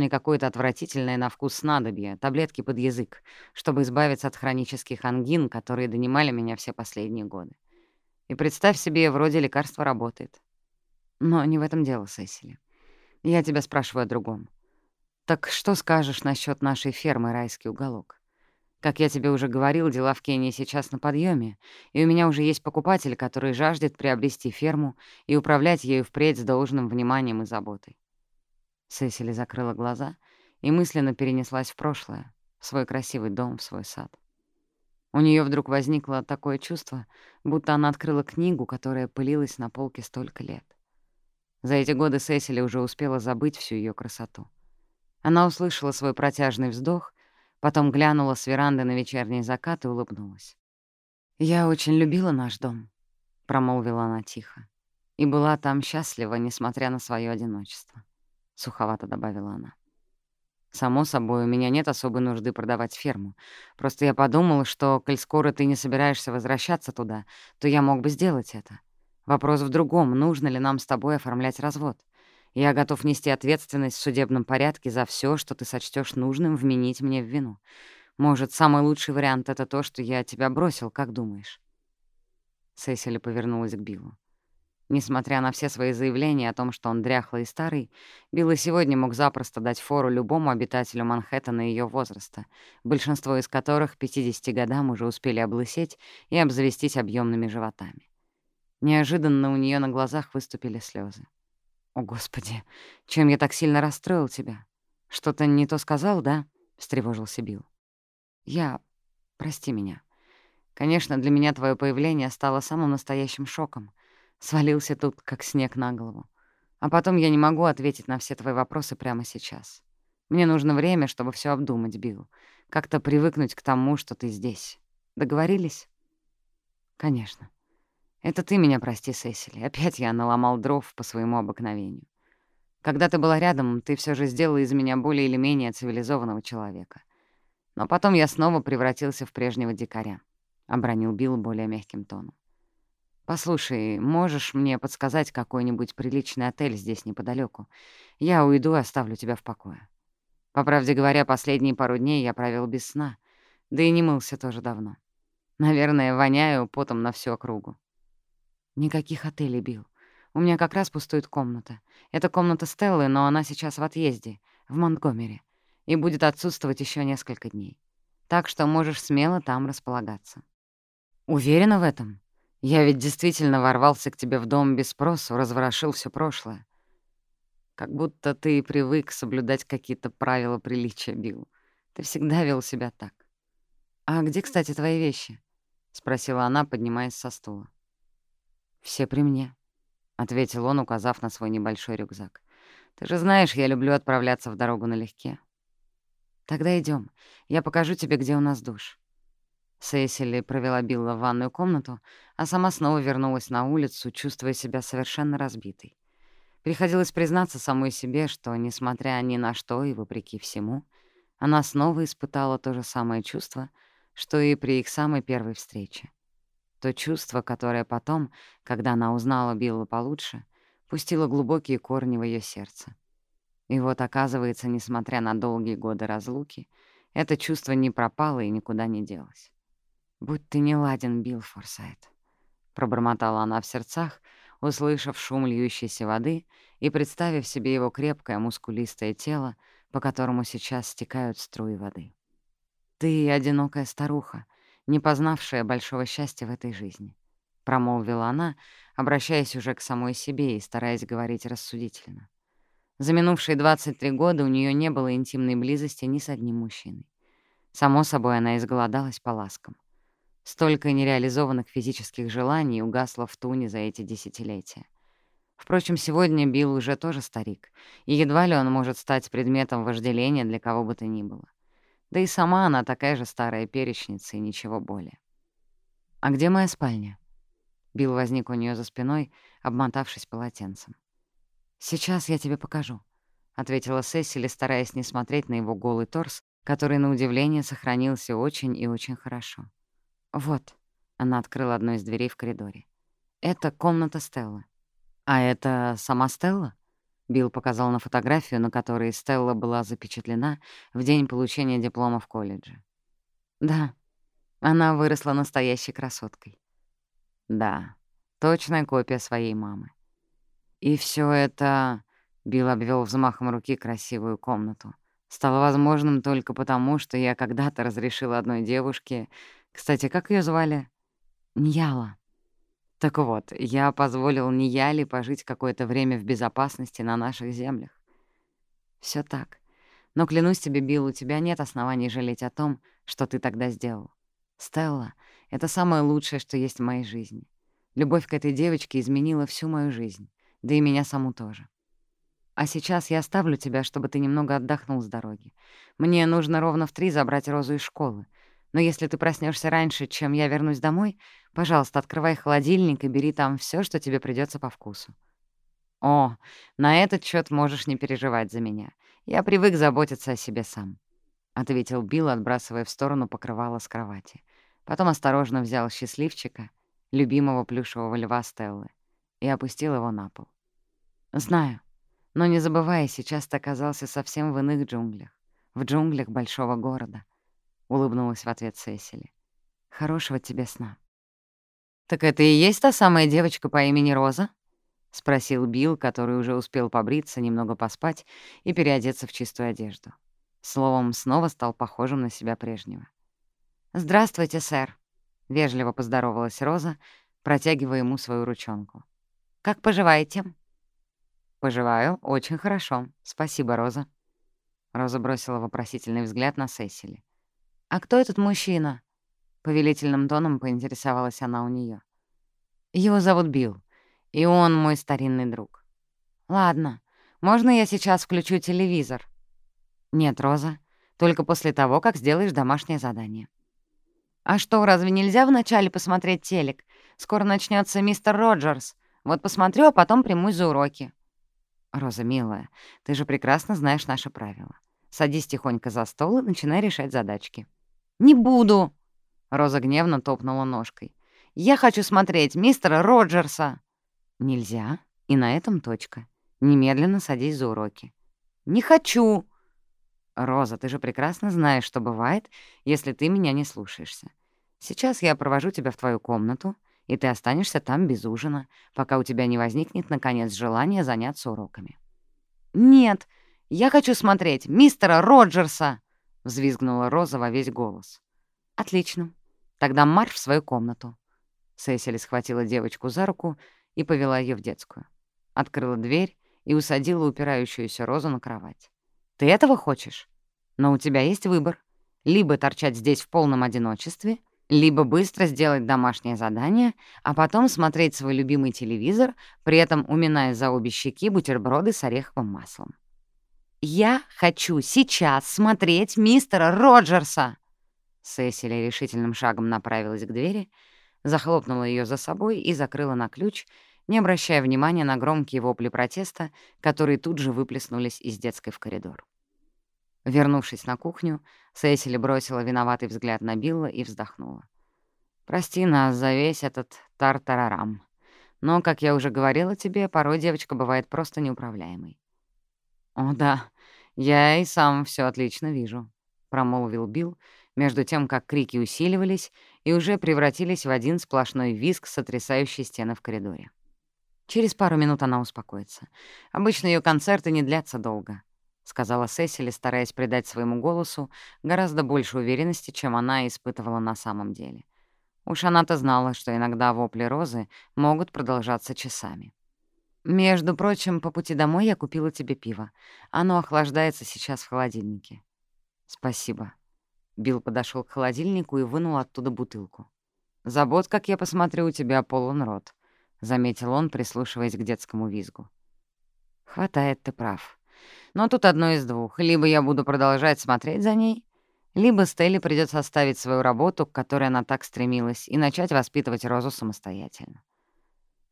какое-то отвратительное на вкус снадобье, таблетки под язык, чтобы избавиться от хронических ангин, которые донимали меня все последние годы. И представь себе, вроде лекарство работает. Но не в этом дело, Сесили. Я тебя спрашиваю о другом. Так что скажешь насчет нашей фермы «Райский уголок»? Как я тебе уже говорил, дела в Кении сейчас на подъеме, и у меня уже есть покупатель, который жаждет приобрести ферму и управлять ею впредь с должным вниманием и заботой. Сесили закрыла глаза и мысленно перенеслась в прошлое, в свой красивый дом, в свой сад. У нее вдруг возникло такое чувство, будто она открыла книгу, которая пылилась на полке столько лет. За эти годы Сесили уже успела забыть всю ее красоту. Она услышала свой протяжный вздох Потом глянула с веранды на вечерний закат и улыбнулась. «Я очень любила наш дом», — промолвила она тихо. «И была там счастлива, несмотря на свое одиночество», — суховато добавила она. «Само собой, у меня нет особой нужды продавать ферму. Просто я подумала, что, коль скоро ты не собираешься возвращаться туда, то я мог бы сделать это. Вопрос в другом, нужно ли нам с тобой оформлять развод. Я готов нести ответственность в судебном порядке за все, что ты сочтешь нужным вменить мне в вину. Может, самый лучший вариант — это то, что я тебя бросил, как думаешь?» Сесили повернулась к Биллу. Несмотря на все свои заявления о том, что он дряхлый и старый, Билл и сегодня мог запросто дать фору любому обитателю Манхэттена ее возраста, большинство из которых к 50 годам уже успели облысеть и обзавестись объемными животами. Неожиданно у нее на глазах выступили слезы. «О, Господи, чем я так сильно расстроил тебя? Что-то не то сказал, да?» — встревожился Билл. «Я... Прости меня. Конечно, для меня твое появление стало самым настоящим шоком. Свалился тут, как снег на голову. А потом я не могу ответить на все твои вопросы прямо сейчас. Мне нужно время, чтобы все обдумать, Билл. Как-то привыкнуть к тому, что ты здесь. Договорились? Конечно. Это ты меня прости, Сесили. Опять я наломал дров по своему обыкновению. Когда ты была рядом, ты все же сделала из меня более или менее цивилизованного человека. Но потом я снова превратился в прежнего дикаря. Обронил Билл более мягким тоном. «Послушай, можешь мне подсказать какой-нибудь приличный отель здесь неподалеку? Я уйду и оставлю тебя в покое. По правде говоря, последние пару дней я провел без сна, да и не мылся тоже давно. Наверное, воняю потом на всю округу». «Никаких отелей, Билл. У меня как раз пустует комната. Это комната Стеллы, но она сейчас в отъезде, в Монтгомери, и будет отсутствовать еще несколько дней. Так что можешь смело там располагаться». «Уверена в этом?» Я ведь действительно ворвался к тебе в дом без спросу, разворошил все прошлое. Как будто ты привык соблюдать какие-то правила приличия, Билл. Ты всегда вел себя так. «А где, кстати, твои вещи?» — спросила она, поднимаясь со стула. «Все при мне», — ответил он, указав на свой небольшой рюкзак. «Ты же знаешь, я люблю отправляться в дорогу налегке». «Тогда идем. Я покажу тебе, где у нас душ». Сесили провела Билла в ванную комнату, а сама снова вернулась на улицу, чувствуя себя совершенно разбитой. Приходилось признаться самой себе, что, несмотря ни на что и вопреки всему, она снова испытала то же самое чувство, что и при их самой первой встрече. То чувство, которое потом, когда она узнала Билла получше, пустило глубокие корни в ее сердце. И вот, оказывается, несмотря на долгие годы разлуки, это чувство не пропало и никуда не делось. «Будь ты не ладен, Билл Форсайт», — пробормотала она в сердцах, услышав шум льющейся воды и представив себе его крепкое мускулистое тело, по которому сейчас стекают струи воды. «Ты одинокая старуха, не познавшая большого счастья в этой жизни. Промолвила она, обращаясь уже к самой себе и стараясь говорить рассудительно. За минувшие 23 года у нее не было интимной близости ни с одним мужчиной. Само собой, она изголодалась по ласкам. Столько нереализованных физических желаний угасло в Туне за эти десятилетия. Впрочем, сегодня Билл уже тоже старик, и едва ли он может стать предметом вожделения для кого бы то ни было. Да и сама она такая же старая перечница и ничего более. «А где моя спальня?» Билл возник у нее за спиной, обмотавшись полотенцем. «Сейчас я тебе покажу», — ответила Сесили, стараясь не смотреть на его голый торс, который, на удивление, сохранился очень и очень хорошо. «Вот», — она открыла одну из дверей в коридоре. «Это комната Стеллы». «А это сама Стелла?» Билл показал на фотографию, на которой Стелла была запечатлена в день получения диплома в колледже. «Да, она выросла настоящей красоткой». «Да, точная копия своей мамы». «И все это...» — Билл обвел взмахом руки красивую комнату. «Стало возможным только потому, что я когда-то разрешила одной девушке кстати, как ее звали? Ньяла. Так вот, я позволил Нияле пожить какое-то время в безопасности на наших землях. Все так. Но клянусь тебе, Билл, у тебя нет оснований жалеть о том, что ты тогда сделал. Стелла — это самое лучшее, что есть в моей жизни. Любовь к этой девочке изменила всю мою жизнь, да и меня саму тоже. А сейчас я оставлю тебя, чтобы ты немного отдохнул с дороги. Мне нужно ровно в три забрать Розу из школы, но если ты проснешься раньше, чем я вернусь домой, пожалуйста, открывай холодильник и бери там все, что тебе придется по вкусу. О, на этот счет можешь не переживать за меня. Я привык заботиться о себе сам, — ответил Билл, отбрасывая в сторону покрывало с кровати. Потом осторожно взял счастливчика, любимого плюшевого льва Стеллы, и опустил его на пол. «Знаю, но не забывай, сейчас ты оказался совсем в иных джунглях, в джунглях большого города улыбнулась в ответ Сесили. Хорошего тебе сна. Так это и есть та самая девочка по имени Роза? спросил Билл, который уже успел побриться, немного поспать и переодеться в чистую одежду. Словом, снова стал похожим на себя прежнего. «Здравствуйте, сэр», — вежливо поздоровалась Роза, протягивая ему свою ручонку. «Как поживаете?» «Поживаю очень хорошо. Спасибо, Роза». Роза бросила вопросительный взгляд на Сесили. «А кто этот мужчина?» — повелительным тоном поинтересовалась она у нее. «Его зовут Билл, И он мой старинный друг. Ладно, можно я сейчас включу телевизор? Нет, Роза, только после того, как сделаешь домашнее задание. А что, разве нельзя вначале посмотреть телек? Скоро начнется мистер Роджерс. Вот посмотрю, а потом примусь за уроки. Роза, милая, ты же прекрасно знаешь наши правила. Садись тихонько за стол и начинай решать задачки. «Не буду!» — Роза гневно топнула ножкой. «Я хочу смотреть мистера Роджерса!» «Нельзя, и на этом точка. Немедленно садись за уроки». «Не хочу!» «Роза, ты же прекрасно знаешь, что бывает, если ты меня не слушаешься. Сейчас я провожу тебя в твою комнату, и ты останешься там без ужина, пока у тебя не возникнет, наконец, желание заняться уроками». «Нет, я хочу смотреть мистера Роджерса!» — взвизгнула Роза во весь голос. «Отлично. Тогда марш в свою комнату». Сесили схватила девочку за руку и повела ее в детскую. Открыла дверь и усадила упирающуюся Розу на кровать. Ты этого хочешь? Но у тебя есть выбор. Либо торчать здесь в полном одиночестве, либо быстро сделать домашнее задание, а потом смотреть свой любимый телевизор, при этом уминая за обе щеки бутерброды с ореховым маслом. «Я хочу сейчас смотреть мистера Роджерса!» Сесили решительным шагом направилась к двери, захлопнула ее за собой и закрыла на ключ, не обращая внимания на громкие вопли протеста, которые тут же выплеснулись из детской в коридор. Вернувшись на кухню, Сесили бросила виноватый взгляд на Билла и вздохнула. «Прости нас за весь этот тартарарам. Но, как я уже говорила тебе, порой девочка бывает просто неуправляемой». «О да, я и сам все отлично вижу», — промолвил Билл, между тем, как крики усиливались и уже превратились в один сплошной визг, сотрясающий стены в коридоре. Через пару минут она успокоится. Обычно ее концерты не длятся долго. — сказала Сесили, стараясь придать своему голосу гораздо больше уверенности, чем она испытывала на самом деле. Уж она-то знала, что иногда вопли Розы могут продолжаться часами. «Между прочим, по пути домой я купила тебе пиво. Оно охлаждается сейчас в холодильнике». «Спасибо». Билл подошел к холодильнику и вынул оттуда бутылку. «Забот, как я посмотрю, у тебя полон рот», — заметил он, прислушиваясь к детскому визгу. «Хватает, ты прав. Но тут одно из двух. Либо я буду продолжать смотреть за ней, либо Стелле придется оставить свою работу, к которой она так стремилась, и начать воспитывать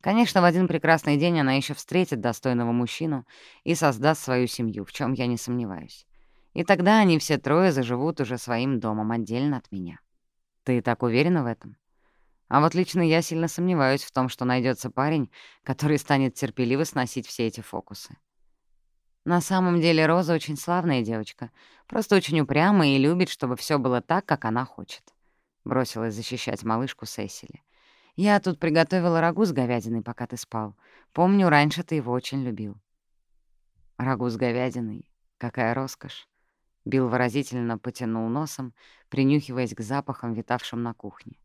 Розу самостоятельно. Конечно, в один прекрасный день она еще встретит достойного мужчину и создаст свою семью, в чем я не сомневаюсь. И тогда они все трое заживут уже своим домом отдельно от меня. Ты так уверена в этом? А вот лично я сильно сомневаюсь в том, что найдется парень, который станет терпеливо сносить все эти фокусы. На самом деле Роза очень славная девочка, просто очень упрямая и любит, чтобы все было так, как она хочет. Бросилась защищать малышку Сесили. «Я тут приготовила рагу с говядиной, пока ты спал. Помню, раньше ты его очень любил». «Рагу с говядиной? Какая роскошь!» Билл выразительно потянул носом, принюхиваясь к запахам, витавшим на кухне.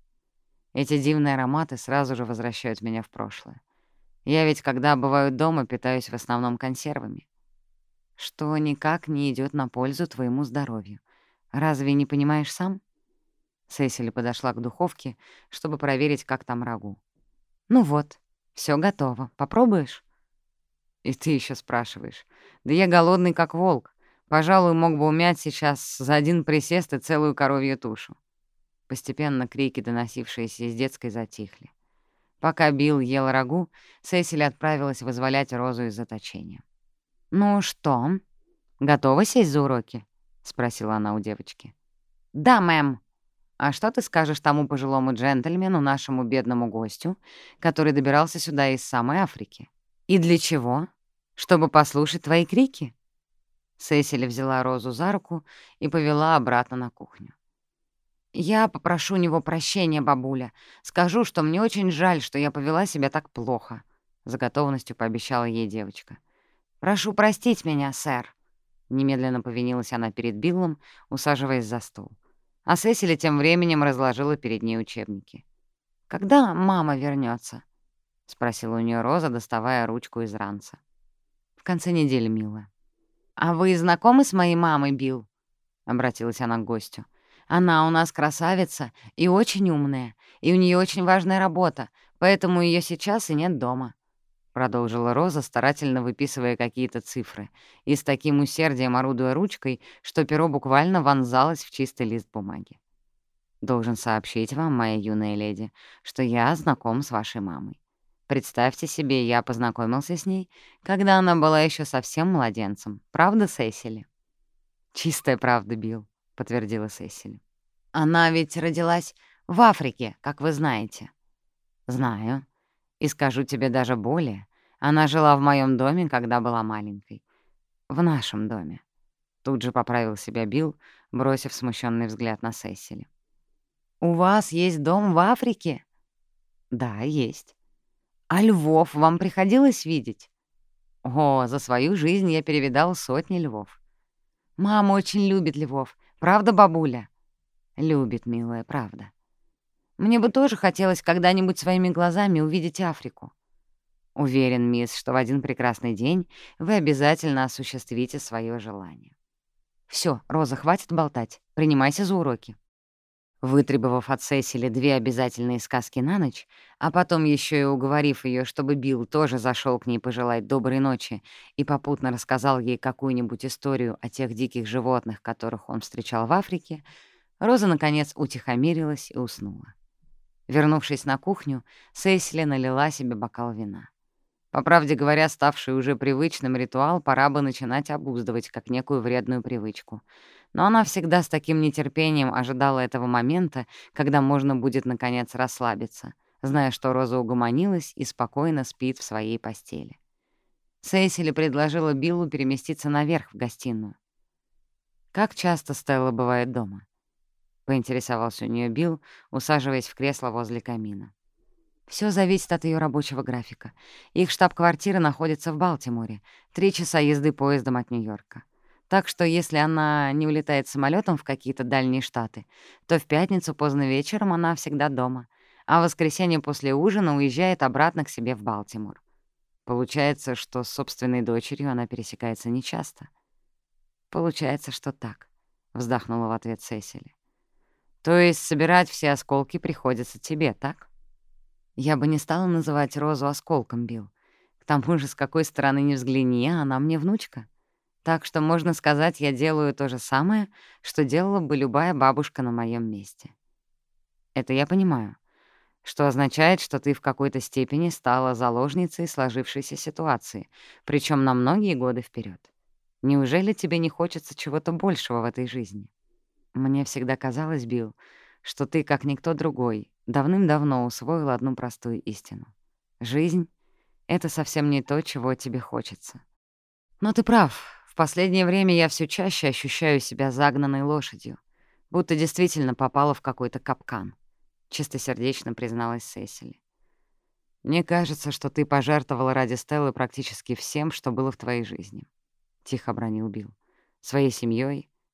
Эти дивные ароматы сразу же возвращают меня в прошлое. Я ведь, когда бываю дома, питаюсь в основном консервами что никак не идет на пользу твоему здоровью. Разве не понимаешь сам?» Сесили подошла к духовке, чтобы проверить, как там рагу. «Ну вот, все готово. Попробуешь?» «И ты еще спрашиваешь. Да я голодный, как волк. Пожалуй, мог бы умять сейчас за один присест и целую коровью тушу». Постепенно крики, доносившиеся из детской, затихли. Пока Билл ел рагу, Сесили отправилась вызволять Розу из заточения. «Ну что, готова сесть за уроки?» — спросила она у девочки. «Да, мэм». «А что ты скажешь тому пожилому джентльмену, нашему бедному гостю, который добирался сюда из самой Африки? И для чего? Чтобы послушать твои крики?» Сесили взяла Розу за руку и повела обратно на кухню. «Я попрошу у него прощения, бабуля. Скажу, что мне очень жаль, что я повела себя так плохо», — за готовностью пообещала ей девочка. «Прошу простить меня, сэр», — немедленно повинилась она перед Биллом, усаживаясь за стол. А Сесили тем временем разложила перед ней учебники. «Когда мама вернется? спросила у нее Роза, доставая ручку из ранца. «В конце недели, милая». «А вы знакомы с моей мамой, Билл?» — обратилась она к гостю. «Она у нас красавица и очень умная, и у нее очень важная работа, поэтому ее сейчас и нет дома. продолжила Роза, старательно выписывая какие-то цифры. И с таким усердием орудуя ручкой, что перо буквально вонзалось в чистый лист бумаги. «Должен сообщить вам, моя юная леди, что я знаком с вашей мамой. Представьте себе, я познакомился с ней, когда она была еще совсем младенцем. Правда, Сесили?» «Чистая правда, Билл», — подтвердила Сесили. «Она ведь родилась в Африке, как вы знаете». «Знаю», И скажу тебе даже более. Она жила в моем доме, когда была маленькой. В нашем доме. Тут же поправил себя Билл, бросив смущенный взгляд на Сесили. «У вас есть дом в Африке?» «Да, есть». «А львов вам приходилось видеть?» «О, за свою жизнь я перевидал сотни львов». «Мама очень любит львов. Мне бы тоже хотелось когда-нибудь своими глазами увидеть Африку. Уверен, мисс, что в один прекрасный день вы обязательно осуществите свое желание. Все, Роза, хватит болтать. Принимайся за уроки. Вытребовав от Сесили две обязательные сказки на ночь, а потом еще и уговорив ее, чтобы Билл тоже зашел к ней пожелать доброй ночи и попутно рассказал ей какую-нибудь историю о тех диких животных, которых он встречал в Африке, Роза, наконец, утихомирилась и уснула. Вернувшись на кухню, Сесили налила себе бокал вина. По правде говоря, ставший уже привычным ритуал пора бы начинать обуздывать как некую вредную привычку. Но она всегда с таким нетерпением ожидала этого момента, когда можно будет, наконец, расслабиться, зная, что Роза угомонилась и спокойно спит в своей постели. Сесили предложила Биллу переместиться наверх в гостиную. Как часто Стелла бывает дома? — поинтересовался у нее Билл, усаживаясь в кресло возле камина. Все зависит от ее рабочего графика. Их штаб-квартира находится в Балтиморе, три часа езды поездом от Нью-Йорка. Так что если она не улетает самолетом в какие-то дальние штаты, то в пятницу поздно вечером она всегда дома, а в воскресенье после ужина уезжает обратно к себе в Балтимор. Получается, что с собственной дочерью она пересекается нечасто. «Получается, что так», — вздохнула в ответ Сесили. То есть собирать все осколки приходится тебе, так? Я бы не стала называть Розу осколком, Билл. К тому же, с какой стороны ни взгляни, она мне внучка. Так что, можно сказать, я делаю то же самое, что делала бы любая бабушка на моем месте. Это я понимаю. Что означает, что ты в какой-то степени стала заложницей сложившейся ситуации, причем на многие годы вперед. Неужели тебе не хочется чего-то большего в этой жизни? Мне всегда казалось, Билл, что ты, как никто другой, давным-давно усвоил одну простую истину. Жизнь — это совсем не то, чего тебе хочется. Но ты прав. В последнее время я все чаще ощущаю себя загнанной лошадью, будто действительно попала в какой-то капкан, — чистосердечно призналась Сесили. «Мне кажется, что ты пожертвовала ради Стеллы практически всем, что было в твоей жизни», —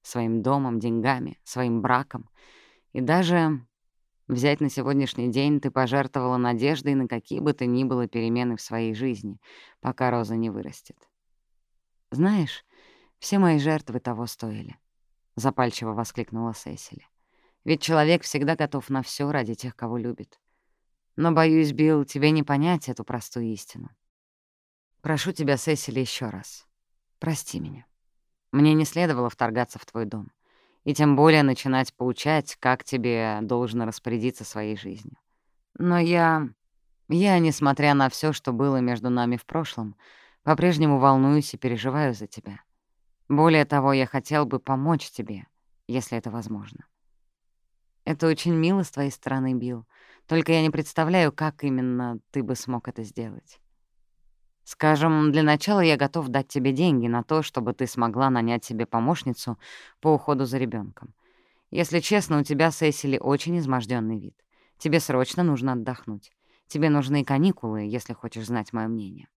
тихо бронил Билл. «Своей семьей, своим домом, деньгами, своим браком. И даже взять на сегодняшний день ты пожертвовала надеждой на какие бы то ни было перемены в своей жизни, пока Роза не вырастет. «Знаешь, все мои жертвы того стоили», — запальчиво воскликнула Сесили. «Ведь человек всегда готов на все ради тех, кого любит. Но, боюсь, Билл, тебе не понять эту простую истину. Прошу тебя, Сесили, еще раз. Прости меня». Мне не следовало вторгаться в твой дом. И тем более начинать поучать, как тебе должно распорядиться своей жизнью. Но я... Я, несмотря на все, что было между нами в прошлом, по-прежнему волнуюсь и переживаю за тебя. Более того, я хотел бы помочь тебе, если это возможно. Это очень мило с твоей стороны, Билл. Только я не представляю, как именно ты бы смог это сделать. Скажем, для начала я готов дать тебе деньги на то, чтобы ты смогла нанять себе помощницу по уходу за ребенком. Если честно, у тебя, Сесили, очень изможденный вид. Тебе срочно нужно отдохнуть. Тебе нужны каникулы, если хочешь знать мое мнение.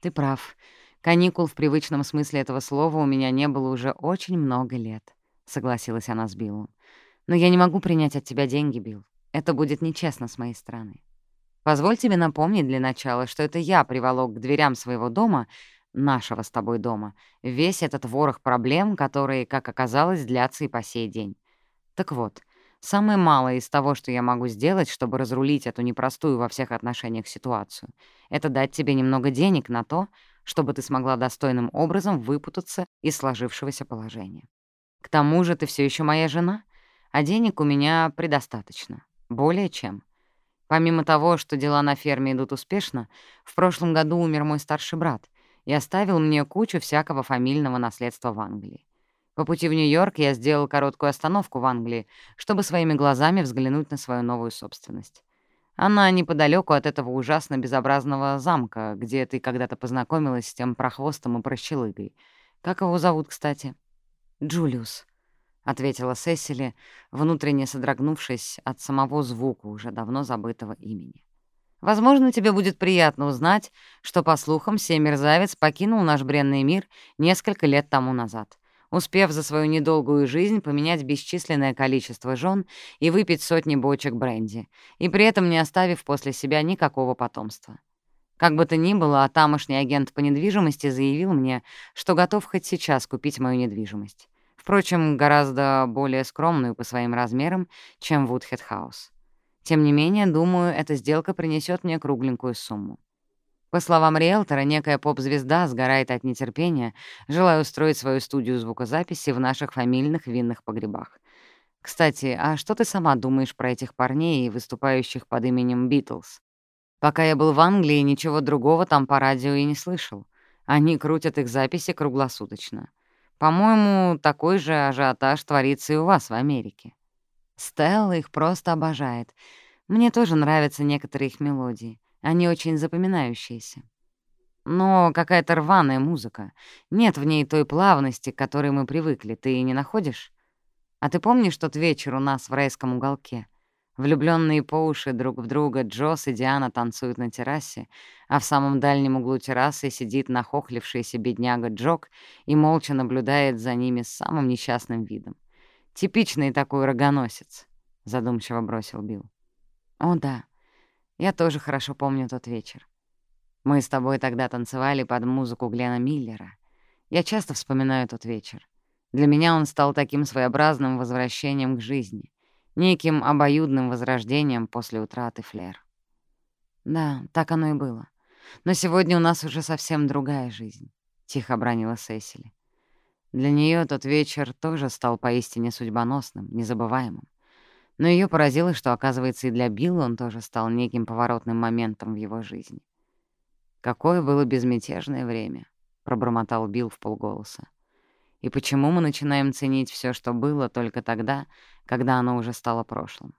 Ты прав. Каникул в привычном смысле этого слова у меня не было уже очень много лет, — согласилась она с Биллом. Но я не могу принять от тебя деньги, Билл. Это будет нечестно с моей стороны. Позволь тебе напомнить для начала, что это я приволок к дверям своего дома, нашего с тобой дома, весь этот ворох проблем, которые, как оказалось, длятся и по сей день. Так вот, Самое малое из того, что я могу сделать, чтобы разрулить эту непростую во всех отношениях ситуацию, это дать тебе немного денег на то, чтобы ты смогла достойным образом выпутаться из сложившегося положения. К тому же ты все еще моя жена, а денег у меня предостаточно. Более чем. Помимо того, что дела на ферме идут успешно, в прошлом году умер мой старший брат и оставил мне кучу всякого фамильного наследства в Англии. По пути в Нью-Йорк я сделал короткую остановку в Англии, чтобы своими глазами взглянуть на свою новую собственность. Она неподалеку от этого ужасно безобразного замка, где ты когда-то познакомилась с тем прохвостом и прощелыгой. Как его зовут, кстати? Джулиус, — ответила Сесили, внутренне содрогнувшись от самого звука уже давно забытого имени. Возможно, тебе будет приятно узнать, что, по слухам, сей мерзавец покинул наш бренный мир несколько лет тому назад успев за свою недолгую жизнь поменять бесчисленное количество жен и выпить сотни бочек бренди, и при этом не оставив после себя никакого потомства. Как бы то ни было, а тамошний агент по недвижимости заявил мне, что готов хоть сейчас купить мою недвижимость. Впрочем, гораздо более скромную по своим размерам, чем Вудхед Хаус. Тем не менее, думаю, эта сделка принесет мне кругленькую сумму. По словам риэлтора, некая поп-звезда сгорает от нетерпения, желая устроить свою студию звукозаписи в наших фамильных винных погребах. Кстати, а что ты сама думаешь про этих парней, выступающих под именем Битлз? Пока я был в Англии, ничего другого там по радио и не слышал. Они крутят их записи круглосуточно. По-моему, такой же ажиотаж творится и у вас в Америке. Стелла их просто обожает. Мне тоже нравятся некоторые их мелодии. Они очень запоминающиеся. Но какая-то рваная музыка. Нет в ней той плавности, к которой мы привыкли. Ты не находишь? А ты помнишь тот вечер у нас в райском уголке? Влюбленные по уши друг в друга Джос и Диана танцуют на террасе, а в самом дальнем углу террасы сидит нахохлившийся бедняга Джок и молча наблюдает за ними с самым несчастным видом. «Типичный такой рогоносец», — задумчиво бросил Билл. «О да, я тоже хорошо помню тот вечер. Мы с тобой тогда танцевали под музыку Глена Миллера. Я часто вспоминаю тот вечер. Для меня он стал таким своеобразным возвращением к жизни, неким обоюдным возрождением после утраты Флер. Да, так оно и было. Но сегодня у нас уже совсем другая жизнь, — тихо обронила Сесили. Для нее тот вечер тоже стал поистине судьбоносным, незабываемым. Но ее поразило, что, оказывается, и для Билла он тоже стал неким поворотным моментом в его жизни. «Какое было безмятежное время», — пробормотал Билл в полголоса. «И почему мы начинаем ценить все, что было, только тогда, когда оно уже стало прошлым?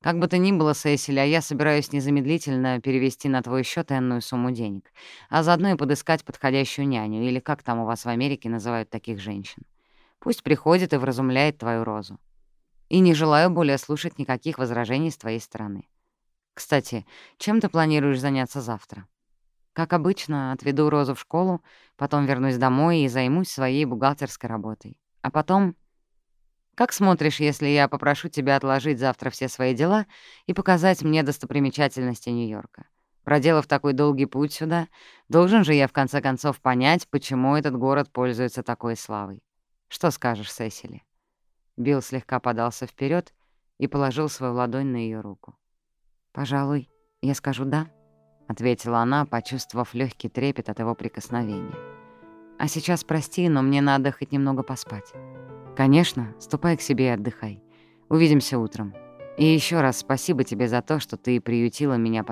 Как бы то ни было, Сесили, а я собираюсь незамедлительно перевести на твой счет энную сумму денег, а заодно и подыскать подходящую няню, или как там у вас в Америке называют таких женщин. Пусть приходит и вразумляет твою розу и не желаю более слушать никаких возражений с твоей стороны. Кстати, чем ты планируешь заняться завтра? Как обычно, отведу Розу в школу, потом вернусь домой и займусь своей бухгалтерской работой. А потом... Как смотришь, если я попрошу тебя отложить завтра все свои дела и показать мне достопримечательности Нью-Йорка? Проделав такой долгий путь сюда, должен же я в конце концов понять, почему этот город пользуется такой славой. Что скажешь, Сесили? Билл слегка подался вперед и положил свою ладонь на ее руку. «Пожалуй, я скажу «да», — ответила она, почувствовав легкий трепет от его прикосновения. «А сейчас прости, но мне надо хоть немного поспать». «Конечно, ступай к себе и отдыхай. Увидимся утром. И еще раз спасибо тебе за то, что ты приютила меня